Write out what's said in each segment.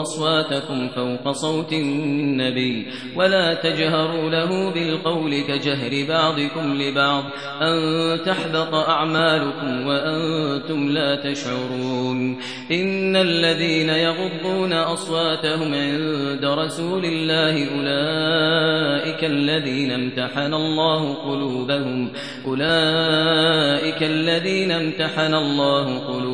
أصواتكم فوق صوت النبي ولا تجهروا له بالقول كجهر بعضكم لبعض أن تحبط أعمالكم وأنتم لا تشعرون إن الذين يغضون أصواتهم عند رسول الله أولئك الذين امتحن الله قلوبهم أولئك الذين امتحن الله قلوبهم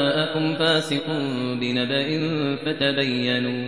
فاسق بنبأ فتبينوا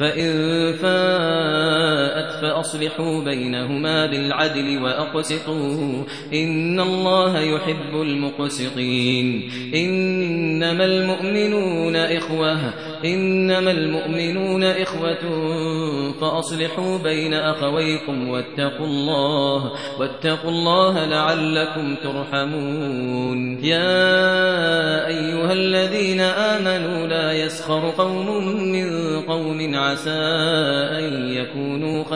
فإن فأصلحوا بينهما بالعدل وأقسطوا. إن الله يحب المقسطين. إنما المؤمنون إخوة. إنما المؤمنون إخوة. فأصلحوا بين أخويكم واتقوا الله. واتقوا الله لعلكم ترحمون. يا أيها الذين آمنوا لا يسخر قوم من قوم عسى أن يكونوا خيرا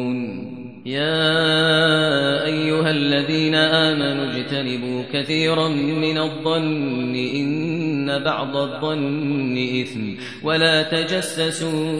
يا أيها الذين آمنوا اجتنبوا كثيرا من الظن إن بعض الظن إثم ولا تجسسوا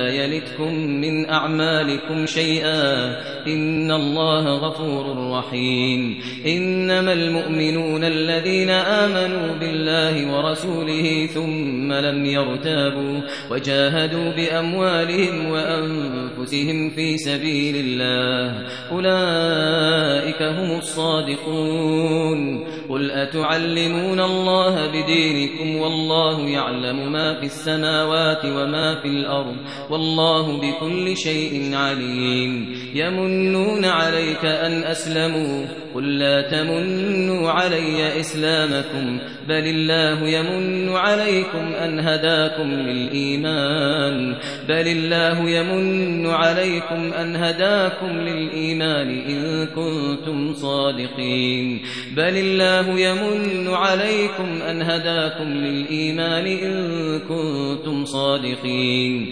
يلتكم من أعمالكم شيئا إن الله غفور رحيم إنما المؤمنون الذين آمنوا بالله الله ورسوله ثم لم يرتابوا وجاهدوا بأموالهم وأنفسهم في سبيل الله أولئك هم الصادقون قل أتعلمون الله بدينكم والله يعلم ما في السماوات وما في الأرض والله بكل شيء عليم. يمنون عليك أن أسلموا. قل لا تمنوا علي إسلامكم. بل الله يمن عليكم أن هداكم للإيمان. بل الله يمن عليكم أن هداكم للإيمان إن كنتم صادقين. بل الله يمن عليكم أن هداكم للإيمان إن كنتم صادقين.